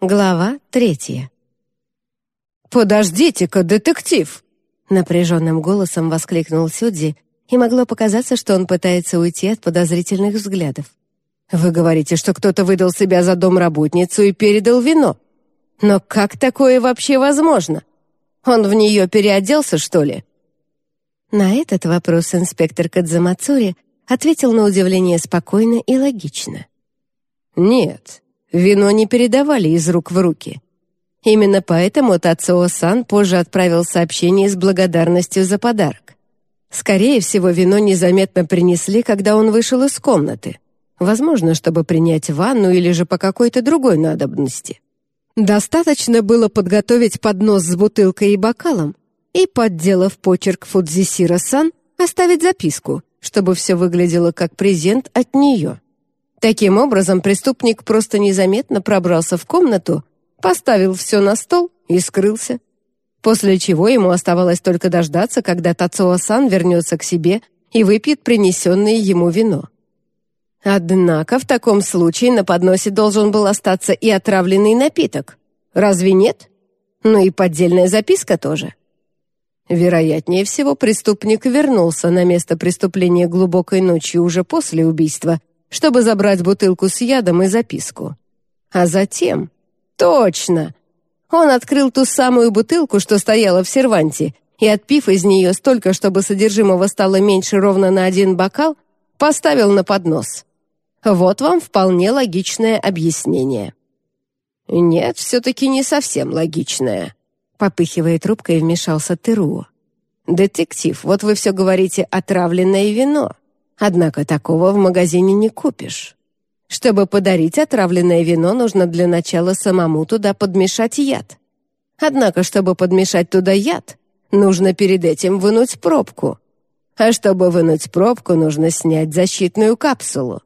Глава третья. «Подождите-ка, детектив!» Напряженным голосом воскликнул Сюдзи, и могло показаться, что он пытается уйти от подозрительных взглядов. «Вы говорите, что кто-то выдал себя за домработницу и передал вино. Но как такое вообще возможно? Он в нее переоделся, что ли?» На этот вопрос инспектор Кадзамацури ответил на удивление спокойно и логично. «Нет, Вино не передавали из рук в руки. Именно поэтому Тацуо-сан позже отправил сообщение с благодарностью за подарок. Скорее всего, вино незаметно принесли, когда он вышел из комнаты. Возможно, чтобы принять ванну или же по какой-то другой надобности. Достаточно было подготовить поднос с бутылкой и бокалом и, подделав почерк Фудзисира-сан, оставить записку, чтобы все выглядело как презент от нее. Таким образом, преступник просто незаметно пробрался в комнату, поставил все на стол и скрылся. После чего ему оставалось только дождаться, когда Тацуо-сан вернется к себе и выпьет принесенное ему вино. Однако в таком случае на подносе должен был остаться и отравленный напиток. Разве нет? Ну и поддельная записка тоже. Вероятнее всего, преступник вернулся на место преступления глубокой ночью уже после убийства чтобы забрать бутылку с ядом и записку. А затем... Точно! Он открыл ту самую бутылку, что стояла в серванте, и, отпив из нее столько, чтобы содержимого стало меньше ровно на один бокал, поставил на поднос. Вот вам вполне логичное объяснение. «Нет, все-таки не совсем логичное», — попыхивая трубкой, вмешался Теруо. «Детектив, вот вы все говорите «отравленное вино». Однако такого в магазине не купишь. Чтобы подарить отравленное вино, нужно для начала самому туда подмешать яд. Однако, чтобы подмешать туда яд, нужно перед этим вынуть пробку. А чтобы вынуть пробку, нужно снять защитную капсулу.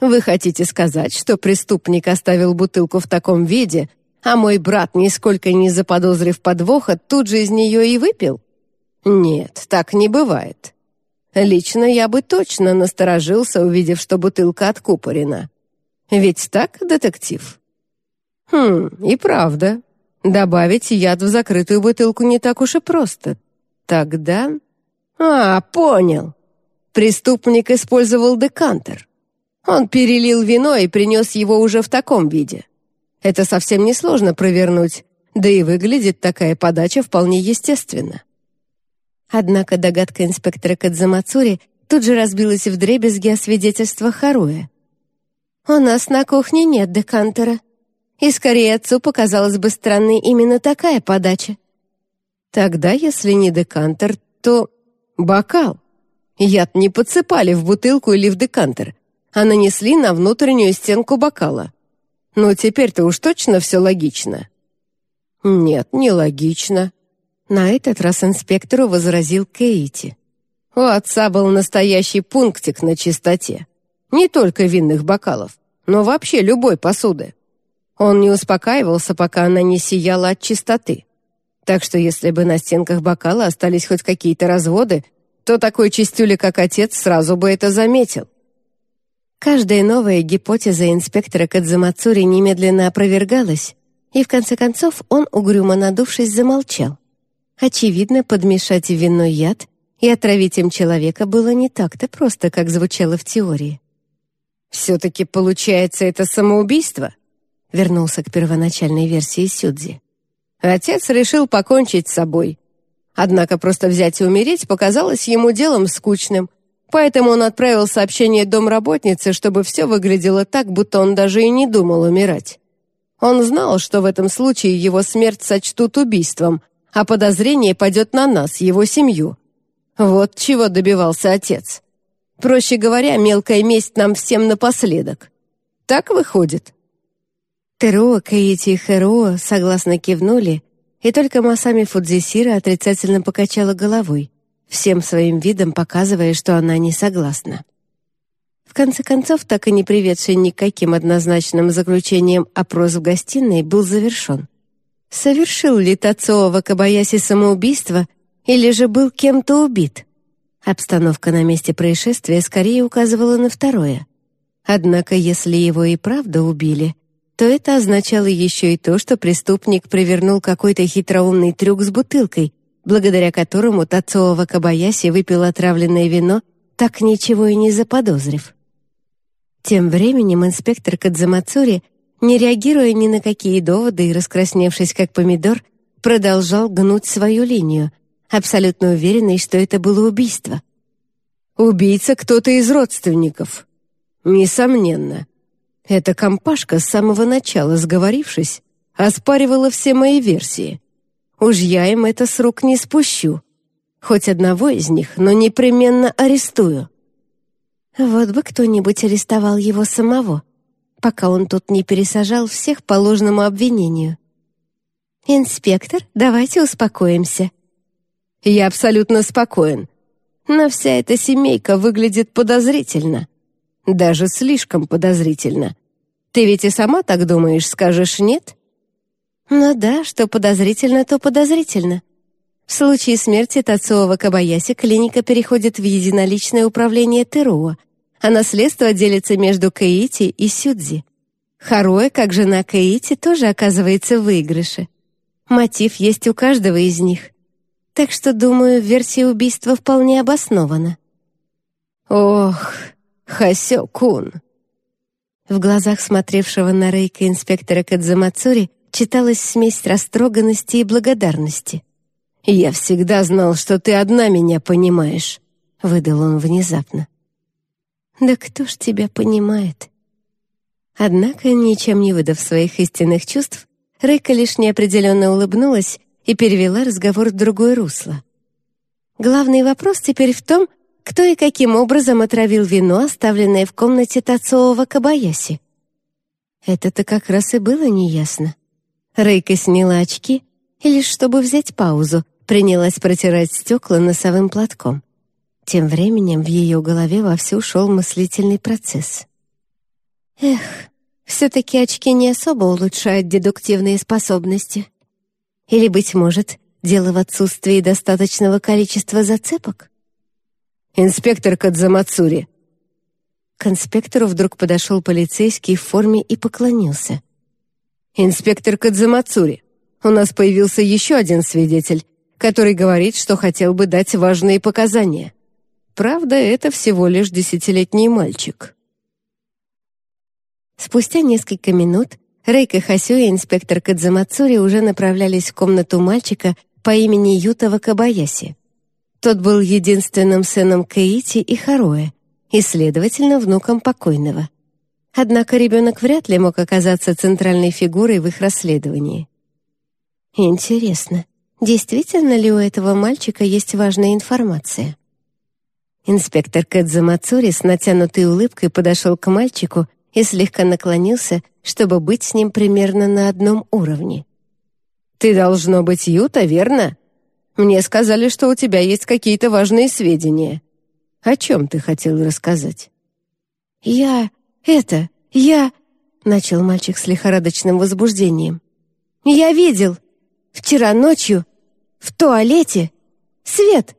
Вы хотите сказать, что преступник оставил бутылку в таком виде, а мой брат, нисколько не заподозрив подвоха, тут же из нее и выпил? Нет, так не бывает. Лично я бы точно насторожился, увидев, что бутылка откупорена. Ведь так, детектив? Хм, и правда. Добавить яд в закрытую бутылку не так уж и просто. Тогда... А, понял. Преступник использовал декантер. Он перелил вино и принес его уже в таком виде. Это совсем несложно провернуть, да и выглядит такая подача вполне естественно. Однако догадка инспектора Кадзамацури тут же разбилась в дребезги о свидетельства Харуэ. «У нас на кухне нет декантера. И скорее отцу показалась бы странной именно такая подача». «Тогда, если не декантер, то бокал. Яд не подсыпали в бутылку или в декантер, а нанесли на внутреннюю стенку бокала. Но теперь-то уж точно все логично». «Нет, не логично», на этот раз инспектору возразил Кейти. У отца был настоящий пунктик на чистоте. Не только винных бокалов, но вообще любой посуды. Он не успокаивался, пока она не сияла от чистоты. Так что если бы на стенках бокала остались хоть какие-то разводы, то такой чистюли, как отец, сразу бы это заметил. Каждая новая гипотеза инспектора Кадзамацури немедленно опровергалась, и в конце концов он, угрюмо надувшись, замолчал. Очевидно, подмешать в вино яд и отравить им человека было не так-то просто, как звучало в теории. «Все-таки, получается, это самоубийство?» вернулся к первоначальной версии Сюдзи. Отец решил покончить с собой. Однако просто взять и умереть показалось ему делом скучным, поэтому он отправил сообщение домработнице, чтобы все выглядело так, будто он даже и не думал умирать. Он знал, что в этом случае его смерть сочтут убийством — а подозрение пойдет на нас, его семью. Вот чего добивался отец. Проще говоря, мелкая месть нам всем напоследок. Так выходит?» Теруо, Каити и Хэруо согласно кивнули, и только Масами Фудзисира отрицательно покачала головой, всем своим видом показывая, что она не согласна. В конце концов, так и не приведший никаким однозначным заключением опрос в гостиной был завершен. Совершил ли Тацуо Вакабаяси самоубийство или же был кем-то убит? Обстановка на месте происшествия скорее указывала на второе. Однако, если его и правда убили, то это означало еще и то, что преступник провернул какой-то хитроумный трюк с бутылкой, благодаря которому Тацуо Вакабаяси выпил отравленное вино, так ничего и не заподозрив. Тем временем инспектор Кадзамацури, не реагируя ни на какие доводы и раскрасневшись как помидор, продолжал гнуть свою линию, абсолютно уверенный, что это было убийство. «Убийца кто-то из родственников», Несомненно. Эта компашка с самого начала, сговорившись, оспаривала все мои версии. Уж я им это с рук не спущу. Хоть одного из них, но непременно арестую. Вот бы кто-нибудь арестовал его самого, пока он тут не пересажал всех по ложному обвинению. «Инспектор, давайте успокоимся». «Я абсолютно спокоен. Но вся эта семейка выглядит подозрительно. Даже слишком подозрительно. Ты ведь и сама так думаешь, скажешь «нет»?» «Ну да, что подозрительно, то подозрительно. В случае смерти Тацуова Кабаяси клиника переходит в единоличное управление ТРО, а наследство делится между Каити и Сюдзи. Харуэ, как жена Каити, тоже оказывается в выигрыше. Мотив есть у каждого из них. Так что, думаю, версия убийства вполне обоснована. Ох, Хасё-кун!» В глазах смотревшего на Рейка инспектора Кадзамацури читалась смесь растроганности и благодарности. «Я всегда знал, что ты одна меня понимаешь», — выдал он внезапно. «Да кто ж тебя понимает?» Однако, ничем не выдав своих истинных чувств, Рейка лишь неопределенно улыбнулась и перевела разговор в другое русло. Главный вопрос теперь в том, кто и каким образом отравил вино, оставленное в комнате Тацуова Кабаяси. Это-то как раз и было неясно. Рейка сняла очки и лишь чтобы взять паузу, принялась протирать стекла носовым платком. Тем временем в ее голове вовсю шел мыслительный процесс. Эх, все-таки очки не особо улучшают дедуктивные способности. Или, быть может, дело в отсутствии достаточного количества зацепок? «Инспектор Кадзамацури». К инспектору вдруг подошел полицейский в форме и поклонился. «Инспектор Кадзамацури, у нас появился еще один свидетель, который говорит, что хотел бы дать важные показания. Правда, это всего лишь десятилетний мальчик». Спустя несколько минут Рейка Хасю и инспектор Кадзамацури уже направлялись в комнату мальчика по имени Юта Вакабаяси. Тот был единственным сыном Каити и Хароэ, и, следовательно, внуком покойного. Однако ребенок вряд ли мог оказаться центральной фигурой в их расследовании. Интересно, действительно ли у этого мальчика есть важная информация? Инспектор Кэдза Мацури с натянутой улыбкой подошел к мальчику и слегка наклонился, чтобы быть с ним примерно на одном уровне. «Ты должно быть Юта, верно?» Мне сказали, что у тебя есть какие-то важные сведения. О чем ты хотел рассказать?» «Я... это... я...» — начал мальчик с лихорадочным возбуждением. «Я видел. Вчера ночью. В туалете. Свет.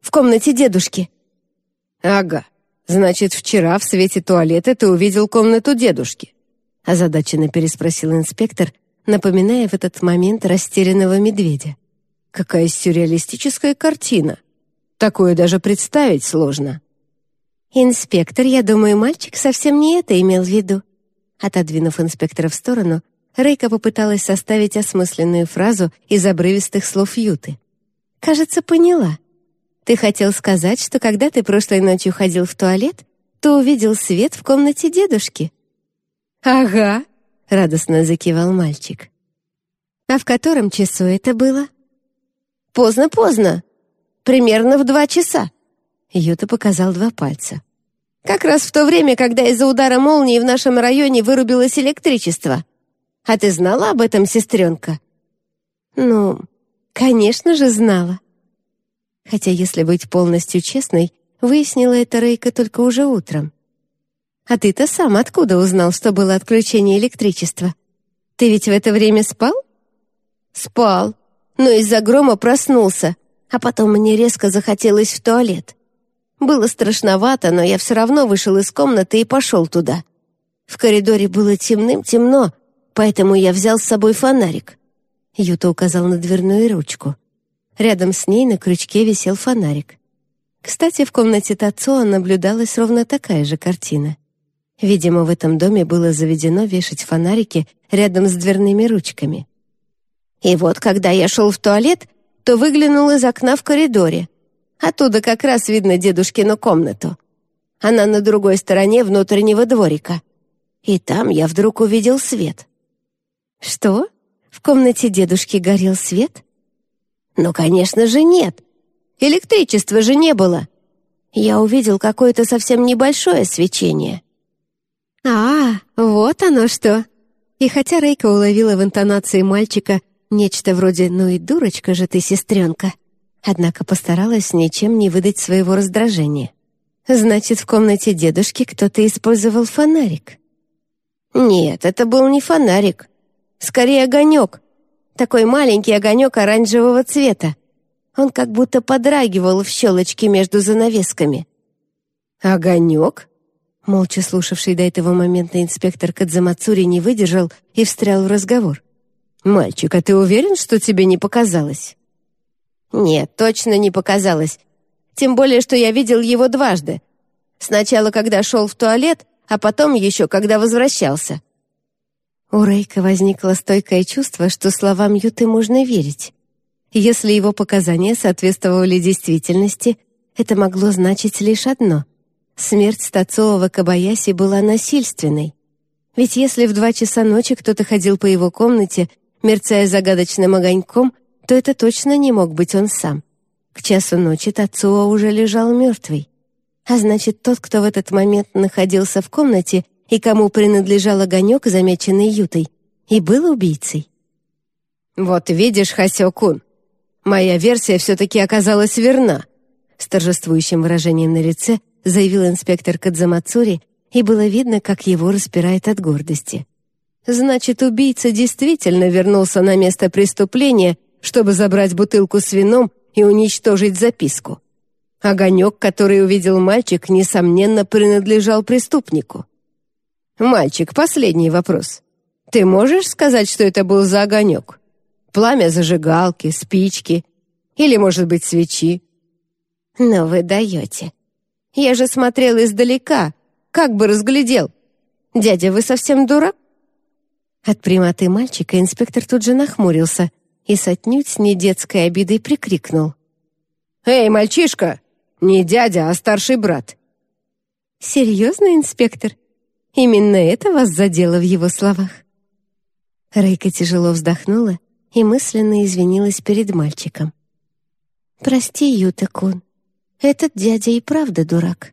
В комнате дедушки». «Ага. Значит, вчера в свете туалета ты увидел комнату дедушки?» озадаченно переспросил инспектор, напоминая в этот момент растерянного медведя. Какая сюрреалистическая картина. Такое даже представить сложно. «Инспектор, я думаю, мальчик совсем не это имел в виду». Отодвинув инспектора в сторону, Рейка попыталась составить осмысленную фразу из обрывистых слов Юты. «Кажется, поняла. Ты хотел сказать, что когда ты прошлой ночью ходил в туалет, то увидел свет в комнате дедушки». «Ага», — радостно закивал мальчик. «А в котором часу это было?» Поздно-поздно. Примерно в два часа. Юта показал два пальца. Как раз в то время, когда из-за удара молнии в нашем районе вырубилось электричество. А ты знала об этом, сестренка? Ну, конечно же, знала. Хотя, если быть полностью честной, выяснила это Рейка только уже утром. А ты-то сам откуда узнал, что было отключение электричества? Ты ведь в это время спал? Спал но из-за грома проснулся, а потом мне резко захотелось в туалет. Было страшновато, но я все равно вышел из комнаты и пошел туда. В коридоре было темным-темно, поэтому я взял с собой фонарик». Юта указал на дверную ручку. Рядом с ней на крючке висел фонарик. Кстати, в комнате Тацуа наблюдалась ровно такая же картина. Видимо, в этом доме было заведено вешать фонарики рядом с дверными ручками. И вот, когда я шел в туалет, то выглянул из окна в коридоре. Оттуда как раз видно дедушкину комнату. Она на другой стороне внутреннего дворика. И там я вдруг увидел свет. «Что? В комнате дедушки горел свет?» «Ну, конечно же, нет. Электричества же не было. Я увидел какое-то совсем небольшое свечение». «А, вот оно что!» И хотя Рейка уловила в интонации мальчика нечто вроде «ну и дурочка же ты, сестренка», однако постаралась ничем не выдать своего раздражения. «Значит, в комнате дедушки кто-то использовал фонарик?» «Нет, это был не фонарик. Скорее огонек. Такой маленький огонек оранжевого цвета. Он как будто подрагивал в щелочке между занавесками». «Огонек?» Молча слушавший до этого момента инспектор Кадзамацури не выдержал и встрял в разговор. «Мальчик, а ты уверен, что тебе не показалось?» «Нет, точно не показалось. Тем более, что я видел его дважды. Сначала, когда шел в туалет, а потом еще, когда возвращался». У Рейка возникло стойкое чувство, что словам Юты можно верить. Если его показания соответствовали действительности, это могло значить лишь одно — Смерть Тацуова Кабаяси была насильственной. Ведь если в два часа ночи кто-то ходил по его комнате, мерцая загадочным огоньком, то это точно не мог быть он сам. К часу ночи Тацуо уже лежал мертвый. А значит, тот, кто в этот момент находился в комнате и кому принадлежал огонек, замеченный Ютой, и был убийцей. «Вот видишь, Хасё-кун, моя версия все-таки оказалась верна», с торжествующим выражением на лице заявил инспектор Кадзамацури, и было видно, как его распирает от гордости. Значит, убийца действительно вернулся на место преступления, чтобы забрать бутылку с вином и уничтожить записку. Огонек, который увидел мальчик, несомненно, принадлежал преступнику. «Мальчик, последний вопрос. Ты можешь сказать, что это был за огонек? Пламя зажигалки, спички или, может быть, свечи?» «Но вы даете. Я же смотрел издалека. Как бы разглядел. Дядя, вы совсем дурак?» От прямоты мальчика инспектор тут же нахмурился и с отнюдь не детской обидой прикрикнул. «Эй, мальчишка! Не дядя, а старший брат!» «Серьезно, инспектор? Именно это вас задело в его словах?» Рейка тяжело вздохнула и мысленно извинилась перед мальчиком. «Прости, Юта-кун, этот дядя и правда дурак.